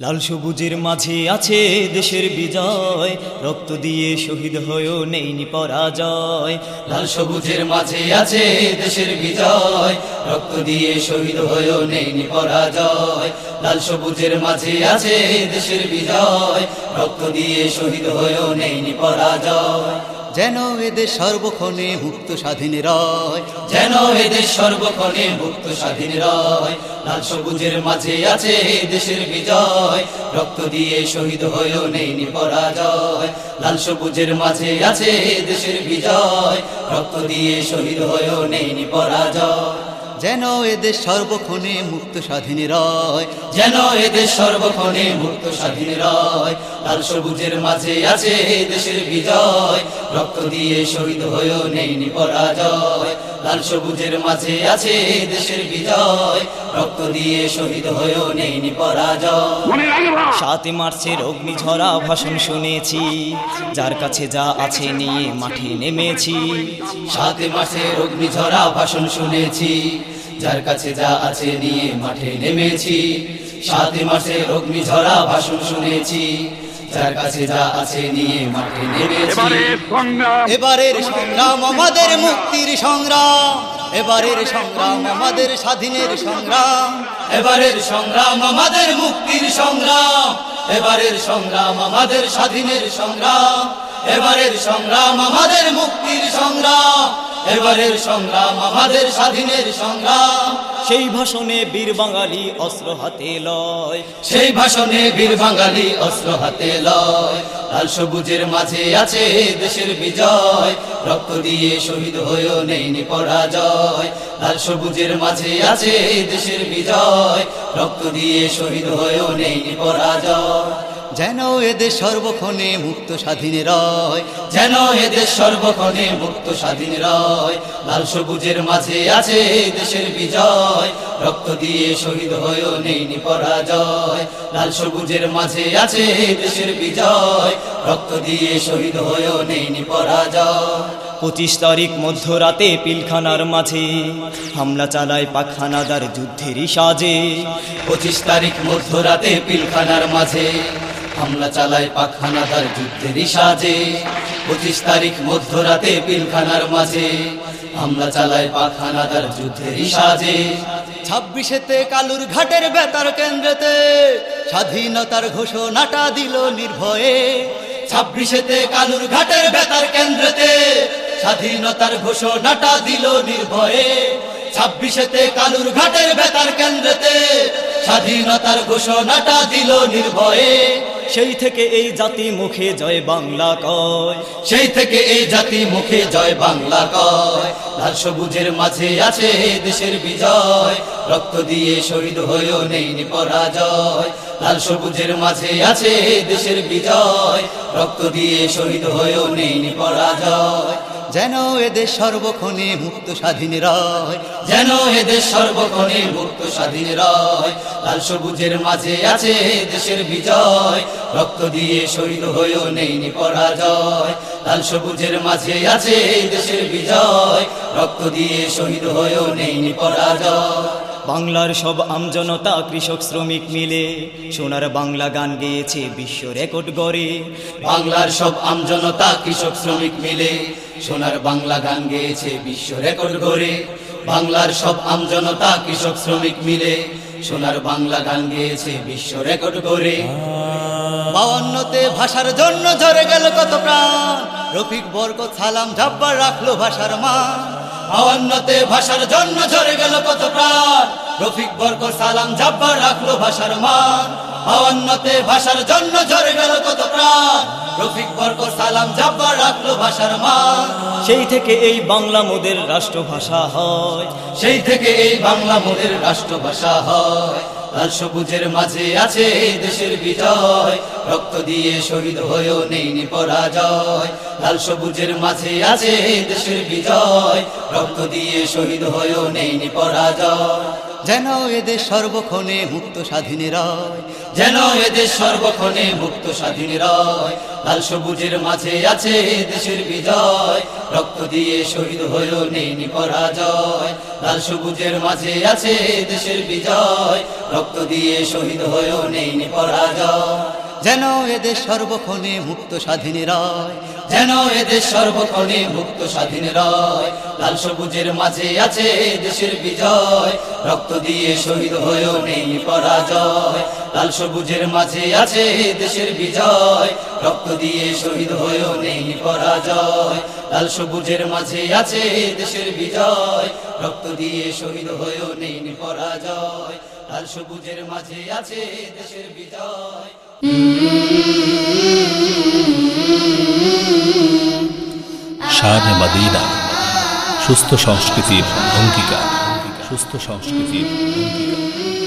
লাল সবুজের মাঝে আছে দেশের বিজয়। রক্ত দিয়ে শহীদ হয়েও নেইনি পরাজয়। লাল সবুজের মাঝে আছে দেশের বিজয়। রক্ত দিয়ে শহীদ হয়েও নেইনি পরাজয়। লাল সবুজের মাঝে আছে দেশের বিজয়। রক্ত দিয়ে শহীদ হয়েও নেইনি পরাজয়। যেন এদের সর্বক্ষণে মুক্ত স্বাধীন রয়। যেন এদের সর্বক্ষণে মুক্ত স্বাধীন রয়। লাল সবুজের মাঝে আছে দেশের বিজয়। রক্ত দিয়ে শহীদ হয়েও নেইনি পরাজয়। লাল সবুজের মাঝে আছে দেশের বিজয়। রক্ত দিয়ে শহীদ হয়েও নেইনি পরাজয়। যেন এদের সর্বক্ষণে মুক্ত স্বাধীন রয়। যেন এদের সর্বক্ষণে মুক্ত স্বাধীন রয়। লাল সবুজের মাঝে আছে দেশের বিজয়। রক্ত দিয়ে শহীদ হয়েও নেই পরাজয়। লাল সবুজের মাঝে আছে দেশের বিজয়। রক্ত দিয়ে শহীদ হয়েও নেইনি পরাজয়। সাতই মার্চের অগ্নিঝরা ভাষণ শুনেছি। যার কাছে যা আছে নিয়ে মাঠে নেমেছি। সাত মাসের অগ্নিঝরা ভাষণ শুনেছি। যার কাছে যা আছে নিয়ে মাঠে নেমেছি। সাত মাসের অগ্নিঝরা ভাষণ শুনেছি। যার কাছে যা আছে নিয়ে মাঠে নেমেছি। এবারের সংগ্রাম আমাদের মুক্তির সংগ্রাম। এবারের সংগ্রাম আমাদের স্বাধীনের সংগ্রাম। এবারের সংগ্রাম আমাদের মুক্তির সংগ্রাম। এবারের সংগ্রাম আমাদের স্বাধীনের সংগ্রাম। এবারের সংগ্রাম আমাদের মুক্তির সংগ্রাম। এবারের সংগ্রাম আমাদের স্বাধীনের সংগ্রাম। সেই ভাষণে বীর বাঙালি অস্ত্র হাতে লয়। সেই ভাষণে বীর বাঙালি অস্ত্র হাতে লয়। লাল সবুজের মাঝে আছে দেশের বিজয়। রক্ত দিয়ে শহীদ হয়েও নেইনি পরাজয়। লাল সবুজের মাঝে আছে দেশের বিজয়। রক্ত দিয়ে শহীদ হয়েও নেইনি পরাজয়। যেন এদের সর্বক্ষণে মুক্ত স্বাধীন রয়, যেন এদের সর্বক্ষণে মুক্ত স্বাধীন রয়। লাল সবুজের মাঝে আছে দেশের বিজয়, রক্ত দিয়ে শহীদ হয়েও নেইনি পরাজয়। লাল সবুজের মাঝে আছে দেশের বিজয়, রক্ত দিয়ে শহীদ হয়েও নেইনি পরাজয়। পঁচিশ তারিখ মধ্যরাতে পিলখানার মাঝে। হামলা চালায় পাখানাদার যুদ্ধেরই সাজে। পঁচিশ তারিখ মধ্যরাতে পিলখানার মাঝে। হামলা চালায় পাখানাদার যুদ্ধেরই সাজে। পঁচিশ তারিখ মধ্যরাতে পিলখানার মাঝে। হামলা চালায় পাখানাদার যুদ্ধেরই সাজে। ছাব্বিশেতে কালুর ঘাটের বেতার কেন্দ্রেতে স্বাধীনতার ঘোষণাটা দিল নির্ভয়ে। ছাব্বিশেতে কালুর ঘাটের বেতার কেন্দ্রেতে স্বাধীনতার ঘোষণাটা দিল নির্ভয়ে। ছাব্বিশেতে কালুর ঘাটের বেতার কেন্দ্রেতে স্বাধীনতার ঘোষণাটা দিল নির্ভয়ে। সেই থেকে এই জাতি মুখে জয় বাংলা কয়। সেই থেকে এই জাতি মুখে জয় বাংলা কয়। লাল সবুজের মাঝে আছে দেশের বিজয়। রক্ত দিয়ে শহীদ হয়েও নেইনি পরাজয়। লাল সবুজের মাঝে আছে দেশের বিজয়। রক্ত দিয়ে শহীদ হয়েও নেইনি পরাজয়। যেন এদের সর্বক্ষণে মুক্ত স্বাধীন রয়, যেন এদের সর্বক্ষণে মুক্ত স্বাধীন রয়। লাল সবুজের মাঝে আছে দেশের বিজয়, রক্ত দিয়ে শহীদ হয়েও নেইনি পরাজয়। লাল সবুজের মাঝে আছে দেশের বিজয়, রক্ত দিয়ে শহীদ হয়েও নেইনি পরাজয়। বাংলার সব আমজনতা কৃষক শ্রমিক মিলে সোনার বাংলা গান গেয়েছে বিশ্ব রেকর্ড গড়ে। বাংলার সব আমজনতা কৃষক শ্রমিক মিলে সোনার বাংলা গান গেয়েছে বিশ্ব রেকর্ড গড়ে। বাংলার সব আমজনতা কৃষক শ্রমিক মিলে সোনার বাংলা গান গেয়েছে বিশ্ব রেকর্ড গড়ে। বাউন্নতে ভাষার জন্য ঝরে গেল কত প্রাণ। রফিক বর্গ সালাম ঝাব্বার রাখল ভাষার মান। বাউন্নতে ভাষার জন্য ঝরে গেল কত প্রাণ রফিক বর্গ সালাম জাব্বার রাখল ভাষার মান। বাউন্নতে ভাষার জন্য ঝরে গেল কত প্রাণ রফিক বর্গ সালাম জাব্বার রাখল ভাষার মান। সেই থেকে এই বাংলা মোদের রাষ্ট্রভাষা হয়। সেই থেকে এই বাংলা মোদের রাষ্ট্রভাষা হয়। লাল সবুজের মাঝে আছে দেশের বিজয়। রক্ত দিয়ে শহীদ হয়েও নেইনি পরাজয়। লাল সবুজের মাঝে আছে দেশের বিজয়। রক্ত দিয়ে শহীদ হয়েও নেইনি পরাজয়। যেন এদের সর্বক্ষণে মুক্ত স্বাধীনের রয়। যেন এদের সর্বক্ষণে মুক্ত স্বাধীন রয়। লাল সবুজের মাঝে আছে দেশের বিজয়। রক্ত দিয়ে শহীদ হল নেই পরাজয়। লাল সবুজের মাঝে আছে দেশের বিজয়। রক্ত দিয়ে শহীদ হয়েও নেই পরাজয়। যেন এদের সর্বক্ষণে মুক্ত স্বাধীনের রয়। যেন এদের সর্বক্ষণে মুক্ত স্বাধীন রয়। লাল সবুজের মাঝে আছে দেশের বিজয়। রক্ত দিয়ে শহীদ হয়েও নেই পরাজয়। লাল সবুজের মাঝে আছে দেশের বিজয়। রক্ত দিয়ে শহীদ হয়েও নেই পরাজয়। লাল সবুজের মাঝে আছে দেশের বিজয়। রক্ত দিয়ে শহীদ হয়েও নেই পরাজয়। লাল সবুজের মাঝে আছে দেশের বিজয়। শানে মাদিনা সুস্থ সংস্কৃতির অঙ্গীকার। সুস্থ সংস্কৃতির অঙ্গীকার।